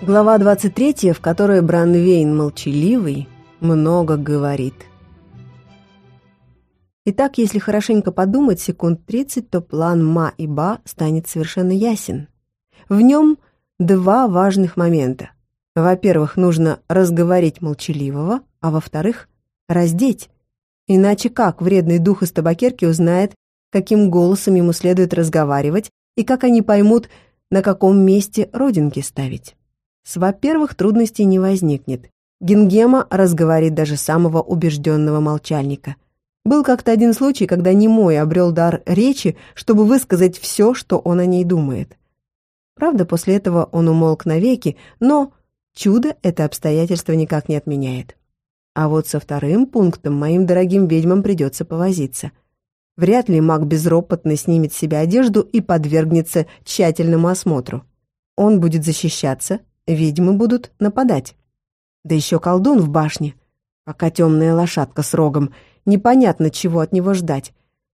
Глава 23, в которой Бранвейн молчаливый много говорит. Итак, если хорошенько подумать секунд 30, то план Ма и Ба станет совершенно ясен. В нем два важных момента. Во-первых, нужно разговорить молчаливого, а во-вторых, раздеть. Иначе как вредный дух из табакерки узнает, каким голосом ему следует разговаривать и как они поймут, на каком месте родинки ставить. С во-первых, трудностей не возникнет. Гингема разговорит даже самого убежденного молчальника. Был как-то один случай, когда немой обрел дар речи, чтобы высказать все, что он о ней думает. Правда, после этого он умолк навеки, но чудо это обстоятельство никак не отменяет. А вот со вторым пунктом моим дорогим ведьмам придется повозиться. Вряд ли маг безропотно снимет с себя одежду и подвергнется тщательному осмотру. Он будет защищаться, ведьмы будут нападать. Да еще колдун в башне, пока темная лошадка с рогом, непонятно, чего от него ждать.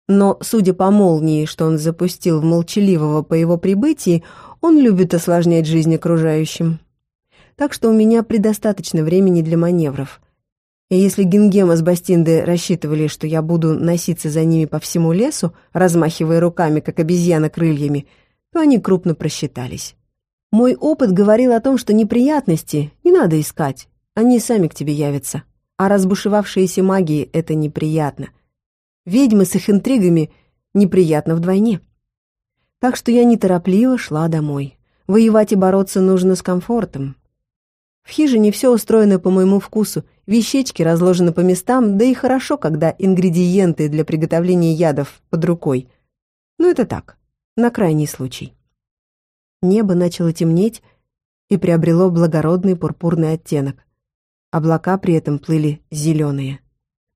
Но, судя по молнии, что он запустил в молчаливого по его прибытии, он любит осложнять жизнь окружающим. Так что у меня предостаточно времени для маневров. И если Гингема с Бастинды рассчитывали, что я буду носиться за ними по всему лесу, размахивая руками, как обезьяна крыльями, то они крупно просчитались. Мой опыт говорил о том, что неприятности не надо искать, они сами к тебе явятся. А разбушевавшиеся магии — это неприятно. Ведьмы с их интригами неприятно вдвойне. Так что я неторопливо шла домой. Воевать и бороться нужно с комфортом. В хижине все устроено по моему вкусу, вещички разложены по местам, да и хорошо, когда ингредиенты для приготовления ядов под рукой. Но это так, на крайний случай. Небо начало темнеть и приобрело благородный пурпурный оттенок. Облака при этом плыли зеленые.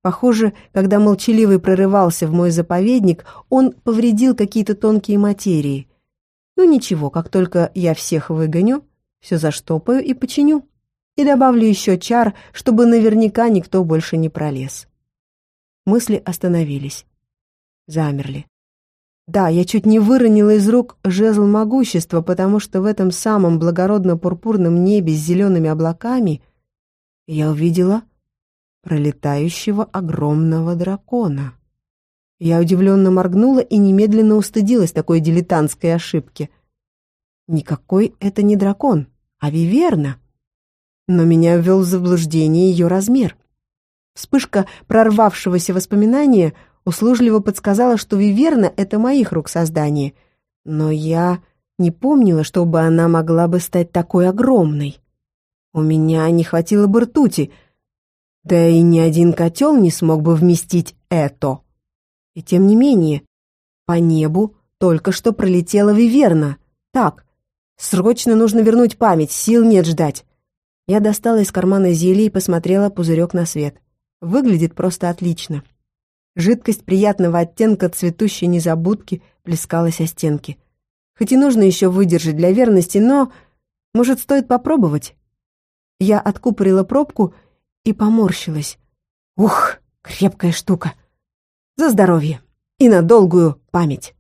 Похоже, когда молчаливый прорывался в мой заповедник, он повредил какие-то тонкие материи. Ну ничего, как только я всех выгоню, все заштопаю и починю. И добавлю еще чар, чтобы наверняка никто больше не пролез. Мысли остановились. Замерли. Да, я чуть не выронила из рук жезл могущества, потому что в этом самом благородно-пурпурном небе с зелеными облаками я увидела пролетающего огромного дракона. Я удивленно моргнула и немедленно устыдилась такой дилетантской ошибки. Никакой это не дракон, а виверна. Но меня ввел в заблуждение ее размер. Вспышка прорвавшегося воспоминания — услужливо подсказала, что Виверна — это моих рук создание. Но я не помнила, чтобы она могла бы стать такой огромной. У меня не хватило бы ртути, да и ни один котел не смог бы вместить это. И тем не менее, по небу только что пролетела Виверна. Так, срочно нужно вернуть память, сил нет ждать. Я достала из кармана зелье и посмотрела пузырек на свет. Выглядит просто отлично. Жидкость приятного оттенка цветущей незабудки плескалась о стенки. Хоть и нужно еще выдержать для верности, но, может, стоит попробовать? Я откупорила пробку и поморщилась. Ух, крепкая штука. За здоровье и на долгую память.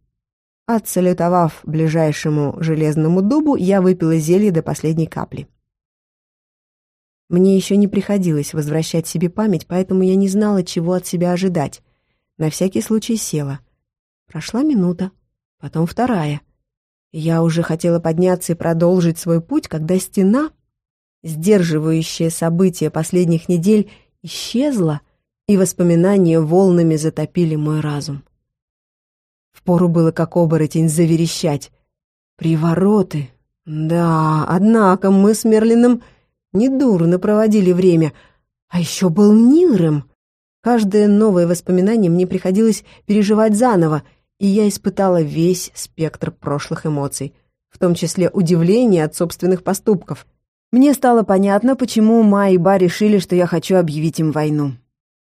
Отсалютовав ближайшему железному дубу, я выпила зелье до последней капли. Мне еще не приходилось возвращать себе память, поэтому я не знала, чего от себя ожидать. На всякий случай села. Прошла минута, потом вторая. Я уже хотела подняться и продолжить свой путь, когда стена, сдерживающая события последних недель, исчезла, и воспоминания волнами затопили мой разум. Впору было как оборотень заверещать. Привороты. Да, однако мы с Мерлином недурно проводили время. А еще был Нилрем — Каждое новое воспоминание мне приходилось переживать заново, и я испытала весь спектр прошлых эмоций, в том числе удивление от собственных поступков. Мне стало понятно, почему Ма и Ба решили, что я хочу объявить им войну.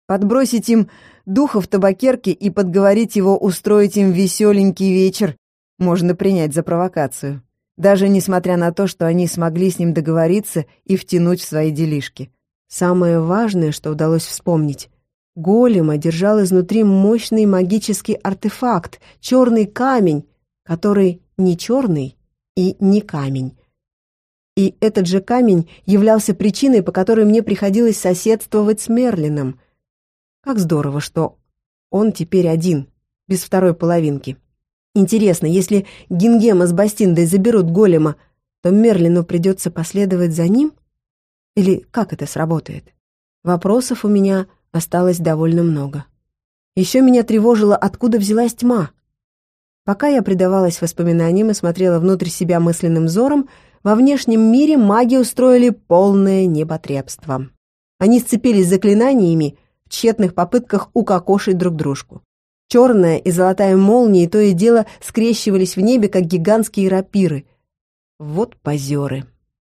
Подбросить им духов табакерки и подговорить его устроить им веселенький вечер можно принять за провокацию, даже несмотря на то, что они смогли с ним договориться и втянуть в свои делишки. Самое важное, что удалось вспомнить, Голема держал изнутри мощный магический артефакт, черный камень, который не черный и не камень. И этот же камень являлся причиной, по которой мне приходилось соседствовать с Мерлином. Как здорово, что он теперь один, без второй половинки. Интересно, если Гингема с Бастиндой заберут голема, то Мерлину придется последовать за ним? Или как это сработает? Вопросов у меня осталось довольно много. Еще меня тревожило, откуда взялась тьма. Пока я предавалась воспоминаниям и смотрела внутрь себя мысленным взором, во внешнем мире маги устроили полное неботребство. Они сцепились заклинаниями в тщетных попытках укокошить друг дружку. Черная и золотая молнии то и дело скрещивались в небе, как гигантские рапиры. Вот позеры.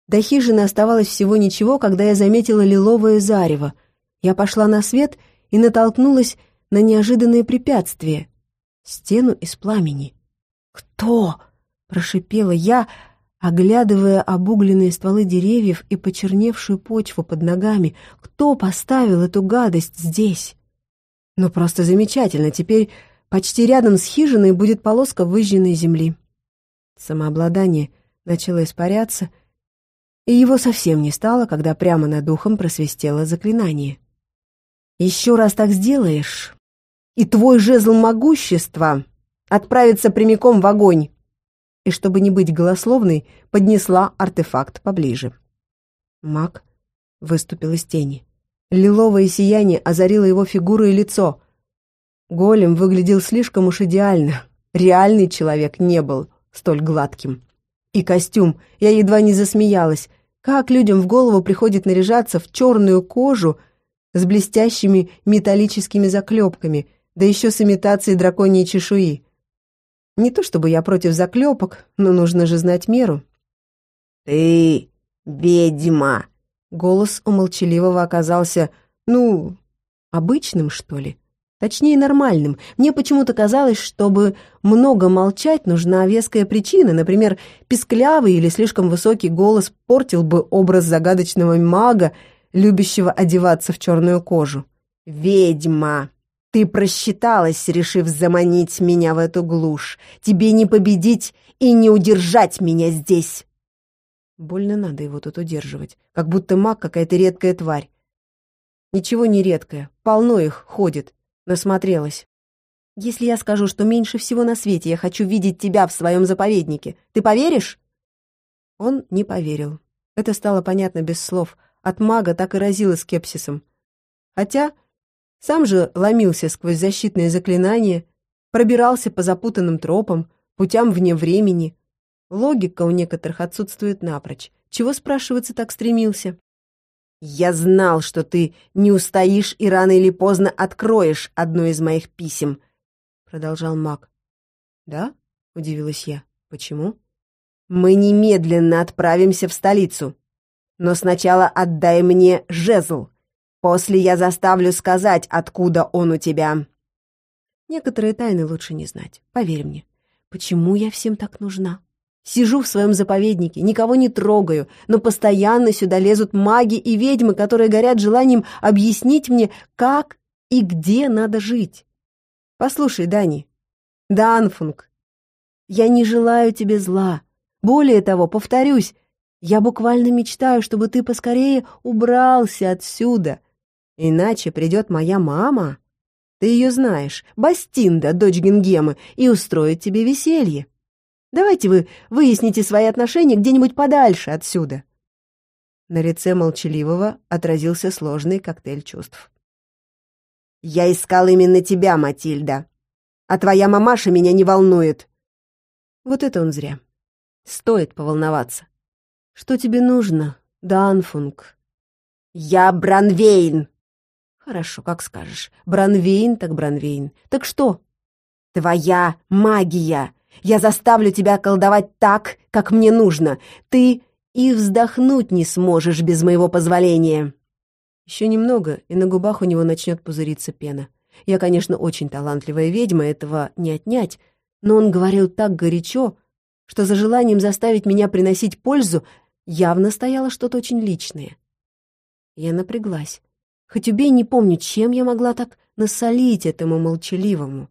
До хижины оставалось всего ничего, когда я заметила лиловое зарево. Я пошла на свет и натолкнулась на неожиданное препятствие — стену из пламени. «Кто?» — прошипела я, оглядывая обугленные стволы деревьев и почерневшую почву под ногами. «Кто поставил эту гадость здесь?» «Ну, просто замечательно, теперь почти рядом с хижиной будет полоска выжженной земли». Самообладание начало испаряться, и его совсем не стало, когда прямо над ухом просвистело заклинание. «Еще раз так сделаешь, и твой жезл могущества отправится прямиком в огонь!» И чтобы не быть голословной, поднесла артефакт поближе. Маг выступил из тени. Лиловое сияние озарило его фигуру и лицо. Голем выглядел слишком уж идеально. Реальный человек не был столь гладким. И костюм, я едва не засмеялась. Как людям в голову приходит наряжаться в черную кожу с блестящими металлическими заклепками, да еще с имитацией драконьей чешуи. Не то чтобы я против заклепок, но нужно же знать меру. «Ты ведьма!» Голос у молчаливого оказался, ну, обычным, что ли. Точнее, нормальным. Мне почему-то казалось, чтобы много молчать, нужна веская причина. Например, писклявый или слишком высокий голос портил бы образ загадочного мага, любящего одеваться в черную кожу. «Ведьма! Ты просчиталась, решив заманить меня в эту глушь. Тебе не победить и не удержать меня здесь!» Больно надо его тут удерживать, как будто маг какая-то редкая тварь. Ничего не редкое, полно их ходит, насмотрелась. Если я скажу, что меньше всего на свете я хочу видеть тебя в своем заповеднике, ты поверишь? Он не поверил. Это стало понятно без слов. От мага так и разило скепсисом. Хотя сам же ломился сквозь защитные заклинания, пробирался по запутанным тропам, путям вне времени, Логика у некоторых отсутствует напрочь. Чего, спрашивается, так стремился? «Я знал, что ты не устоишь и рано или поздно откроешь одно из моих писем», — продолжал маг. «Да?» — удивилась я. «Почему?» «Мы немедленно отправимся в столицу. Но сначала отдай мне жезл. После я заставлю сказать, откуда он у тебя». Некоторые тайны лучше не знать, поверь мне. Почему я всем так нужна? Сижу в своем заповеднике, никого не трогаю, но постоянно сюда лезут маги и ведьмы, которые горят желанием объяснить мне, как и где надо жить. Послушай, Дани, Данфунг, я не желаю тебе зла. Более того, повторюсь, я буквально мечтаю, чтобы ты поскорее убрался отсюда. Иначе придет моя мама, ты ее знаешь, Бастинда, дочь Гингемы, и устроит тебе веселье. Давайте вы выясните свои отношения где-нибудь подальше отсюда». На лице молчаливого отразился сложный коктейль чувств. «Я искал именно тебя, Матильда. А твоя мамаша меня не волнует». Вот это он зря. Стоит поволноваться. «Что тебе нужно, Данфунг?» «Я Бранвейн!» «Хорошо, как скажешь. Бранвейн так Бранвейн. Так что?» «Твоя магия!» Я заставлю тебя колдовать так, как мне нужно. Ты и вздохнуть не сможешь без моего позволения». Еще немного, и на губах у него начнет пузыриться пена. Я, конечно, очень талантливая ведьма, этого не отнять, но он говорил так горячо, что за желанием заставить меня приносить пользу явно стояло что-то очень личное. Я напряглась. Хоть убей, не помню, чем я могла так насолить этому молчаливому.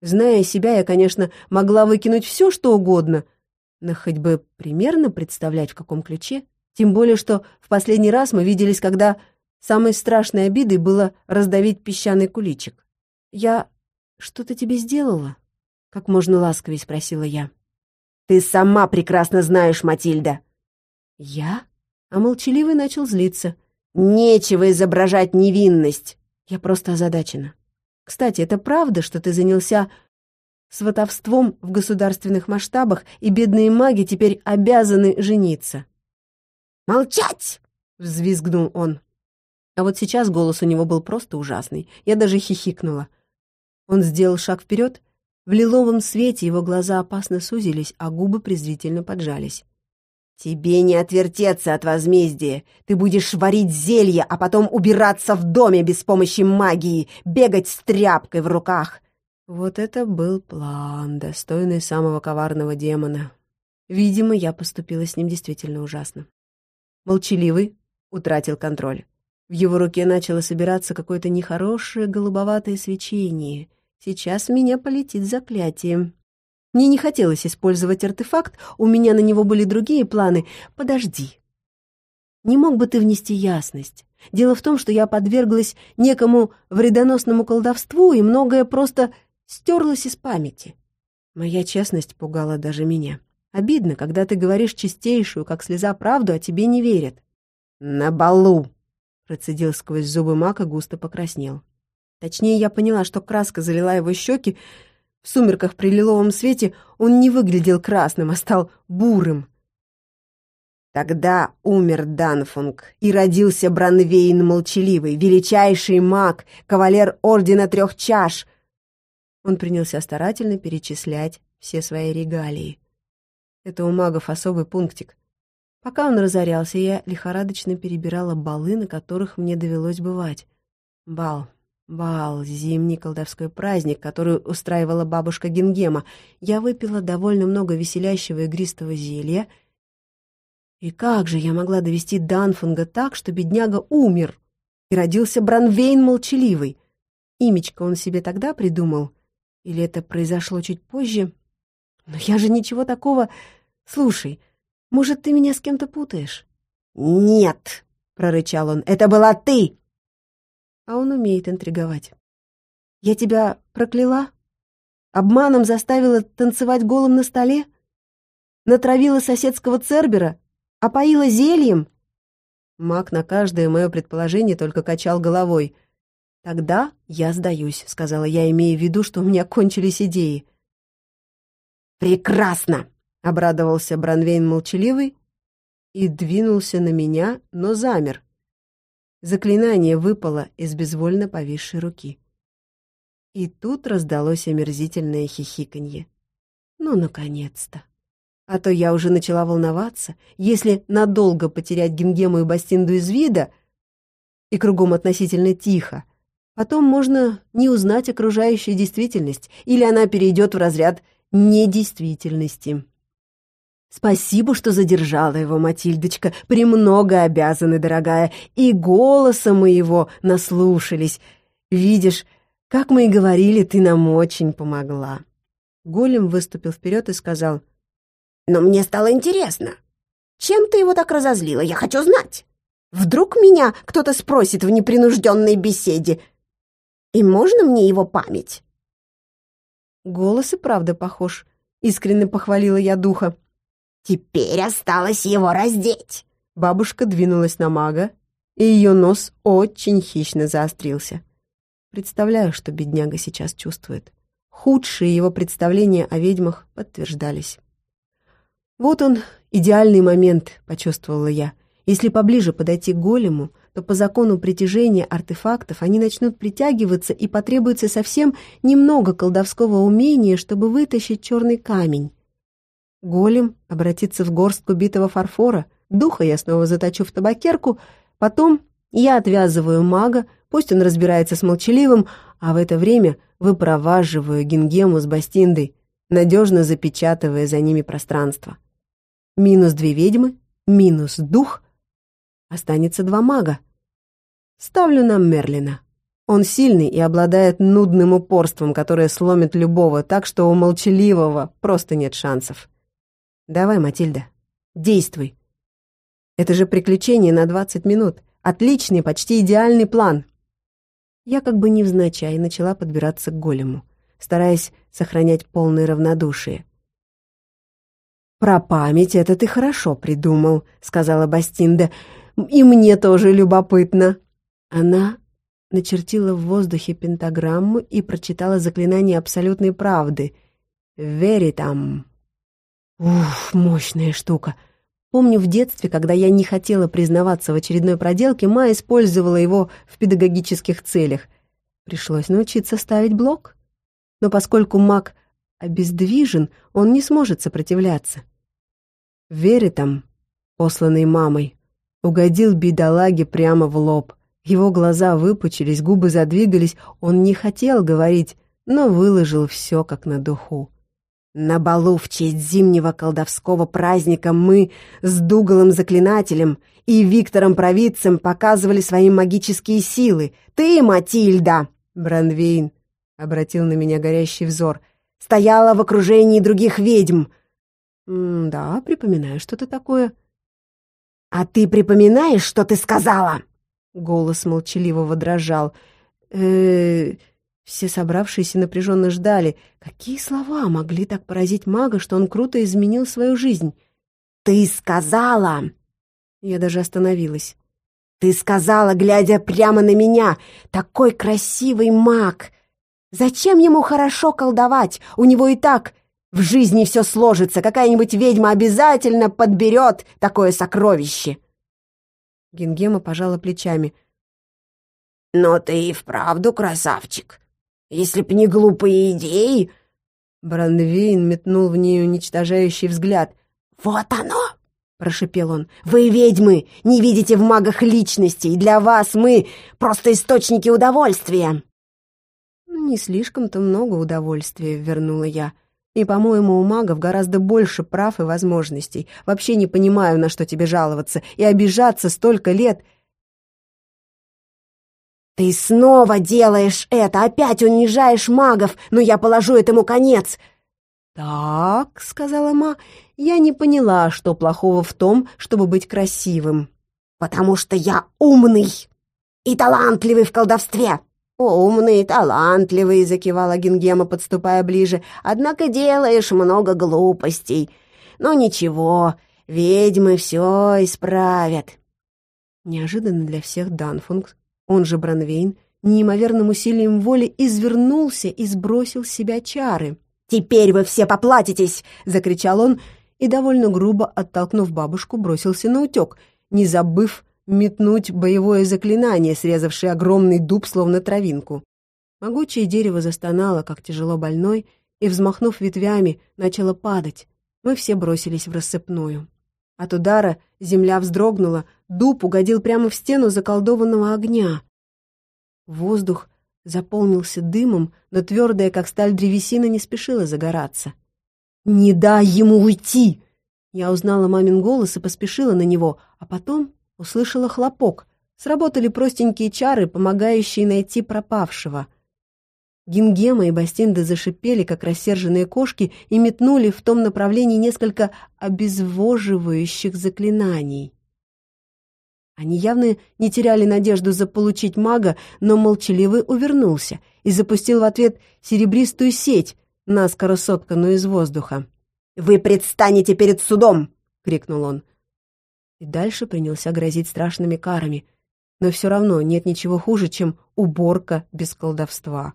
Зная себя, я, конечно, могла выкинуть все, что угодно, но хоть бы примерно представлять, в каком ключе. Тем более, что в последний раз мы виделись, когда самой страшной обидой было раздавить песчаный куличик. Я что-то тебе сделала? Как можно ласковее спросила я. Ты сама прекрасно знаешь, Матильда. Я? А молчаливый начал злиться. Нечего изображать невинность. Я просто озадачена. Кстати, это правда, что ты занялся сватовством в государственных масштабах, и бедные маги теперь обязаны жениться?» «Молчать!» — взвизгнул он. А вот сейчас голос у него был просто ужасный. Я даже хихикнула. Он сделал шаг вперед. В лиловом свете его глаза опасно сузились, а губы презрительно поджались. «Тебе не отвертеться от возмездия. Ты будешь варить зелье, а потом убираться в доме без помощи магии, бегать с тряпкой в руках». Вот это был план, достойный самого коварного демона. Видимо, я поступила с ним действительно ужасно. Молчаливый утратил контроль. В его руке начало собираться какое-то нехорошее голубоватое свечение. Сейчас меня полетит заклятие. Мне не хотелось использовать артефакт, у меня на него были другие планы. Подожди. Не мог бы ты внести ясность? Дело в том, что я подверглась некому вредоносному колдовству, и многое просто стерлось из памяти. Моя честность пугала даже меня. Обидно, когда ты говоришь чистейшую, как слеза, правду, а тебе не верят. «На балу!» — процедил сквозь зубы Мака, густо покраснел. Точнее, я поняла, что краска залила его щеки, в сумерках при лиловом свете он не выглядел красным, а стал бурым. Тогда умер Данфунг, и родился Бранвейн Молчаливый, величайший маг, кавалер Ордена Трех Чаш. Он принялся старательно перечислять все свои регалии. Это у магов особый пунктик. Пока он разорялся, я лихорадочно перебирала балы, на которых мне довелось бывать. Бал, Бал, зимний колдовской праздник, который устраивала бабушка Гингема. Я выпила довольно много веселящего игристого зелья. И как же я могла довести Данфунга так, что бедняга умер? И родился Бранвейн молчаливый. Имечко он себе тогда придумал? Или это произошло чуть позже? Но я же ничего такого... Слушай, может, ты меня с кем-то путаешь? «Нет!» — прорычал он. «Это была ты!» А он умеет интриговать. Я тебя прокляла? Обманом заставила танцевать голым на столе? Натравила соседского цербера? Опоила зельем? Маг на каждое мое предположение только качал головой. «Тогда я сдаюсь», — сказала я, имея в виду, что у меня кончились идеи. «Прекрасно!» — обрадовался Бранвейн молчаливый и двинулся на меня, но замер, Заклинание выпало из безвольно повисшей руки. И тут раздалось омерзительное хихиканье. Ну, наконец-то. А то я уже начала волноваться, если надолго потерять Гингему и Бастинду из вида, и кругом относительно тихо, потом можно не узнать окружающую действительность, или она перейдет в разряд недействительности. Спасибо, что задержала его, Матильдочка. Премного обязаны, дорогая. И голоса моего наслушались. Видишь, как мы и говорили, ты нам очень помогла. Голем выступил вперед и сказал. Но мне стало интересно. Чем ты его так разозлила? Я хочу знать. Вдруг меня кто-то спросит в непринужденной беседе. И можно мне его память? Голос и правда похож. Искренне похвалила я духа. Теперь осталось его раздеть. Бабушка двинулась на мага, и ее нос очень хищно заострился. Представляю, что бедняга сейчас чувствует. Худшие его представления о ведьмах подтверждались. Вот он, идеальный момент, почувствовала я. Если поближе подойти к голему, то по закону притяжения артефактов они начнут притягиваться и потребуется совсем немного колдовского умения, чтобы вытащить черный камень. Голем обратится в горстку битого фарфора, духа я снова заточу в табакерку, потом я отвязываю мага, пусть он разбирается с молчаливым, а в это время выпроваживаю Гингему с Бастиндой, надежно запечатывая за ними пространство. Минус две ведьмы, минус дух, останется два мага. Ставлю на Мерлина. Он сильный и обладает нудным упорством, которое сломит любого, так что у молчаливого просто нет шансов. Давай, Матильда, действуй. Это же приключение на 20 минут. Отличный, почти идеальный план. Я как бы невзначай начала подбираться к голему, стараясь сохранять полное равнодушие. «Про память это ты хорошо придумал», — сказала Бастинда. «И мне тоже любопытно». Она начертила в воздухе пентаграмму и прочитала заклинание абсолютной правды. «Веритам». Уф, мощная штука. Помню в детстве, когда я не хотела признаваться в очередной проделке, Ма использовала его в педагогических целях. Пришлось научиться ставить блок. Но поскольку маг обездвижен, он не сможет сопротивляться. Веритам, посланный мамой, угодил бедолаге прямо в лоб. Его глаза выпучились, губы задвигались, он не хотел говорить, но выложил все как на духу. На балу в честь зимнего колдовского праздника мы с Дугалом Заклинателем и Виктором Провидцем показывали свои магические силы. Ты, Матильда, Бранвейн, обратил на меня горящий взор, стояла в окружении других ведьм. М да, припоминаю что-то такое. А ты припоминаешь, что ты сказала? Голос молчаливого дрожал. Э, -э все собравшиеся напряженно ждали. Какие слова могли так поразить мага, что он круто изменил свою жизнь? «Ты сказала!» Я даже остановилась. «Ты сказала, глядя прямо на меня! Такой красивый маг! Зачем ему хорошо колдовать? У него и так в жизни все сложится. Какая-нибудь ведьма обязательно подберет такое сокровище!» Гингема пожала плечами. «Но ты и вправду красавчик. Если б не глупые идеи...» Бранвейн метнул в нее уничтожающий взгляд. «Вот оно!» — прошепел он. «Вы, ведьмы, не видите в магах личностей. Для вас мы просто источники удовольствия!» «Ну, «Не слишком-то много удовольствия», — вернула я. «И, по-моему, у магов гораздо больше прав и возможностей. Вообще не понимаю, на что тебе жаловаться. И обижаться столько лет...» «Ты снова делаешь это, опять унижаешь магов, но я положу этому конец!» «Так», — сказала Ма, — «я не поняла, что плохого в том, чтобы быть красивым». «Потому что я умный и талантливый в колдовстве!» «Умный, талантливый», — закивала Гингема, подступая ближе, «однако делаешь много глупостей. Но ничего, ведьмы все исправят». Неожиданно для всех Данфунг он же Бранвейн, неимоверным усилием воли извернулся и сбросил с себя чары. «Теперь вы все поплатитесь!» — закричал он и, довольно грубо оттолкнув бабушку, бросился на утек, не забыв метнуть боевое заклинание, срезавшее огромный дуб, словно травинку. Могучее дерево застонало, как тяжело больной, и, взмахнув ветвями, начало падать. Мы все бросились в рассыпную. От удара земля вздрогнула, дуб угодил прямо в стену заколдованного огня. Воздух заполнился дымом, но твердая, как сталь древесина, не спешила загораться. «Не дай ему уйти!» Я узнала мамин голос и поспешила на него, а потом услышала хлопок. Сработали простенькие чары, помогающие найти пропавшего — Гингема и Бастинда зашипели, как рассерженные кошки, и метнули в том направлении несколько обезвоживающих заклинаний. Они явно не теряли надежду заполучить мага, но молчаливый увернулся и запустил в ответ серебристую сеть, наскоро сотканную из воздуха. «Вы предстанете перед судом!» — крикнул он. И дальше принялся грозить страшными карами. Но все равно нет ничего хуже, чем уборка без колдовства.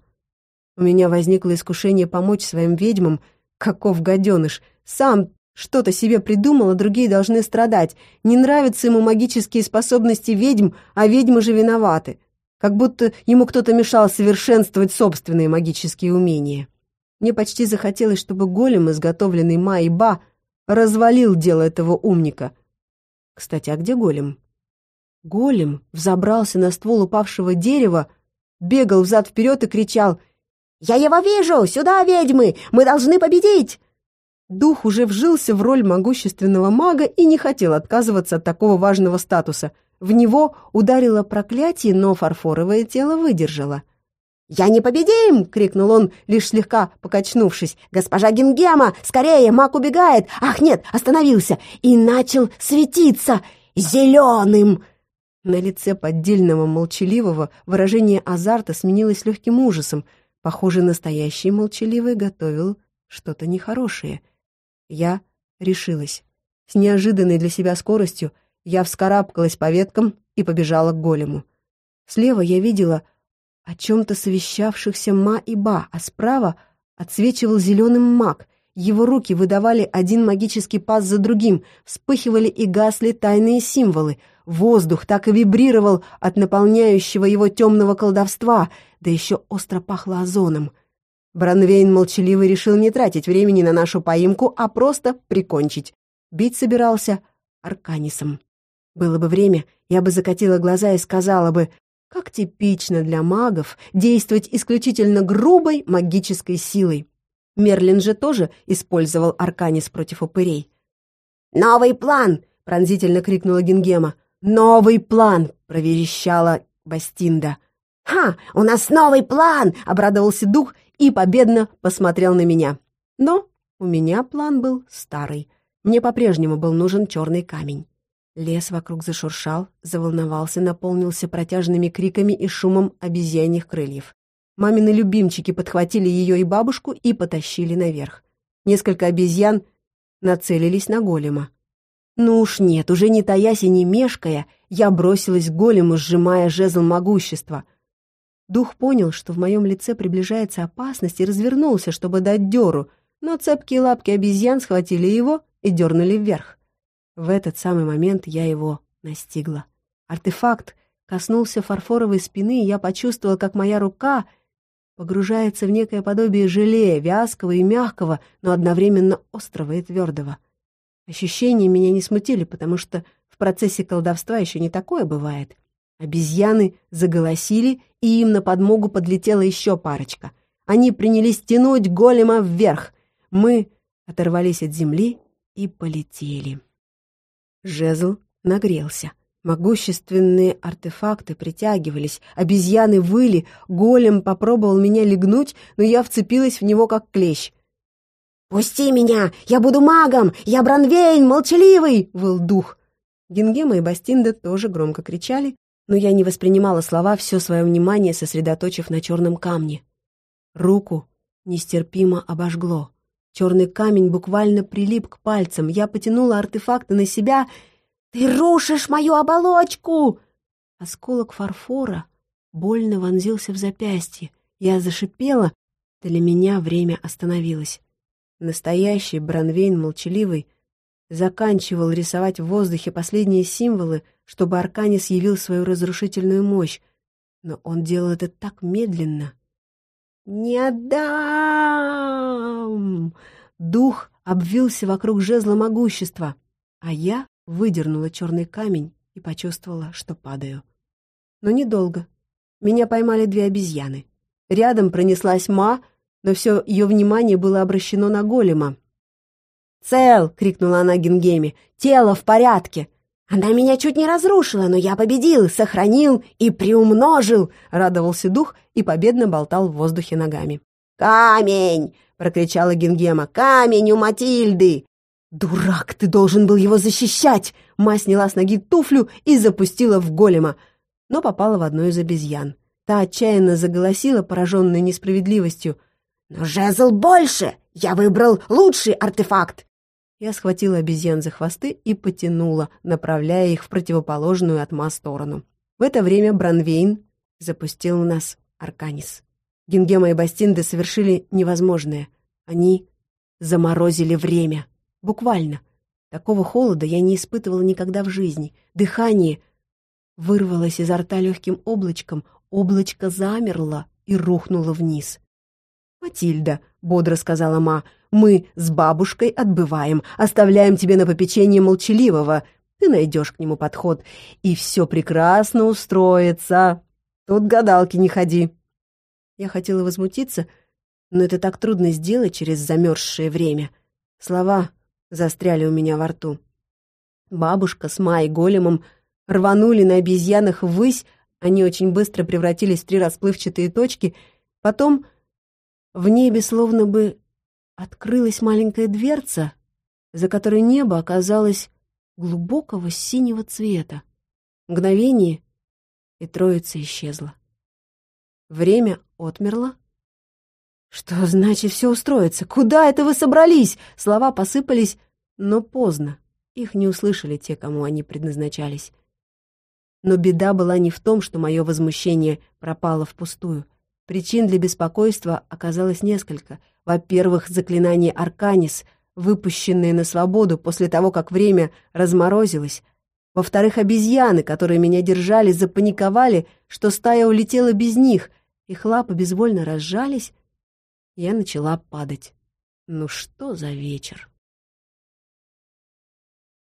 У меня возникло искушение помочь своим ведьмам, каков гаденыш. Сам что-то себе придумал, а другие должны страдать. Не нравятся ему магические способности ведьм, а ведьмы же виноваты. Как будто ему кто-то мешал совершенствовать собственные магические умения. Мне почти захотелось, чтобы голем, изготовленный Ма и Ба, развалил дело этого умника. Кстати, а где голем? Голем взобрался на ствол упавшего дерева, бегал взад-вперед и кричал «Я его вижу! Сюда, ведьмы! Мы должны победить!» Дух уже вжился в роль могущественного мага и не хотел отказываться от такого важного статуса. В него ударило проклятие, но фарфоровое тело выдержало. «Я не победим!» — крикнул он, лишь слегка покачнувшись. «Госпожа Гингема! Скорее! Маг убегает! Ах, нет! Остановился! И начал светиться! зеленым!» На лице поддельного молчаливого выражение азарта сменилось легким ужасом. Похоже, настоящий молчаливый готовил что-то нехорошее. Я решилась. С неожиданной для себя скоростью я вскарабкалась по веткам и побежала к голему. Слева я видела о чем-то совещавшихся Ма и Ба, а справа отсвечивал зеленым маг. Его руки выдавали один магический паз за другим, вспыхивали и гасли тайные символы. Воздух так и вибрировал от наполняющего его темного колдовства, да еще остро пахло озоном. Бранвейн молчаливый решил не тратить времени на нашу поимку, а просто прикончить. Бить собирался Арканисом. Было бы время, я бы закатила глаза и сказала бы, как типично для магов действовать исключительно грубой магической силой. Мерлин же тоже использовал Арканис против упырей. «Новый план!» — пронзительно крикнула Гингема. «Новый план!» — проверещала Бастинда. «Ха! У нас новый план!» — обрадовался дух и победно посмотрел на меня. Но у меня план был старый. Мне по-прежнему был нужен черный камень. Лес вокруг зашуршал, заволновался, наполнился протяжными криками и шумом обезьяньих крыльев. Мамины любимчики подхватили ее и бабушку и потащили наверх. Несколько обезьян нацелились на голема. Ну уж нет, уже не таясь и не мешкая, я бросилась к голему, сжимая жезл могущества. Дух понял, что в моем лице приближается опасность, и развернулся, чтобы дать дёру, но цепкие лапки обезьян схватили его и дернули вверх. В этот самый момент я его настигла. Артефакт коснулся фарфоровой спины, и я почувствовала, как моя рука погружается в некое подобие желе, вязкого и мягкого, но одновременно острого и твердого. Ощущения меня не смутили, потому что в процессе колдовства еще не такое бывает. Обезьяны заголосили, и им на подмогу подлетела еще парочка. Они принялись тянуть голема вверх. Мы оторвались от земли и полетели. Жезл нагрелся. Могущественные артефакты притягивались, обезьяны выли, голем попробовал меня легнуть, но я вцепилась в него как клещ. «Пусти меня! Я буду магом! Я Бранвейн, молчаливый!» — выл дух. Гингема и Бастинда тоже громко кричали, но я не воспринимала слова, все свое внимание сосредоточив на черном камне. Руку нестерпимо обожгло. Черный камень буквально прилип к пальцам. Я потянула артефакты на себя. «Ты рушишь мою оболочку!» Осколок фарфора больно вонзился в запястье. Я зашипела. Для меня время остановилось. Настоящий Бранвейн молчаливый заканчивал рисовать в воздухе последние символы, чтобы Арканис явил свою разрушительную мощь. Но он делал это так медленно, «Не отдам!» Дух обвился вокруг жезла могущества, а я выдернула черный камень и почувствовала, что падаю. Но недолго. Меня поймали две обезьяны. Рядом пронеслась Ма, но все ее внимание было обращено на голема. «Цел!» — крикнула она Гингеме. «Тело в порядке!» «Она меня чуть не разрушила, но я победил, сохранил и приумножил!» — радовался дух и победно болтал в воздухе ногами. «Камень!» — прокричала Гингема. «Камень у Матильды!» «Дурак, ты должен был его защищать!» Ма сняла с ноги туфлю и запустила в голема, но попала в одну из обезьян. Та отчаянно заголосила, пораженная несправедливостью. «Но жезл больше! Я выбрал лучший артефакт!» Я схватила обезьян за хвосты и потянула, направляя их в противоположную от Ма сторону. В это время Бранвейн запустил в нас Арканис. Гингема и Бастинды совершили невозможное. Они заморозили время. Буквально. Такого холода я не испытывала никогда в жизни. Дыхание вырвалось изо рта легким облачком, облачко замерло и рухнуло вниз. «Матильда», — бодро сказала Ма, — «мы с бабушкой отбываем, оставляем тебе на попечение молчаливого. Ты найдешь к нему подход, и все прекрасно устроится. Тут гадалки не ходи». Я хотела возмутиться, но это так трудно сделать через замерзшее время. Слова застряли у меня во рту. Бабушка с Майей големом рванули на обезьянах ввысь, они очень быстро превратились в три расплывчатые точки, потом в небе словно бы открылась маленькая дверца, за которой небо оказалось глубокого синего цвета. Мгновение, и троица исчезла. Время отмерло. Что значит все устроится? Куда это вы собрались? Слова посыпались, но поздно. Их не услышали те, кому они предназначались. Но беда была не в том, что мое возмущение пропало впустую. Причин для беспокойства оказалось несколько. Во-первых, заклинание Арканис, выпущенное на свободу после того, как время разморозилось. Во-вторых, обезьяны, которые меня держали, запаниковали, что стая улетела без них. Их лапы безвольно разжались. Я начала падать. Ну что за вечер?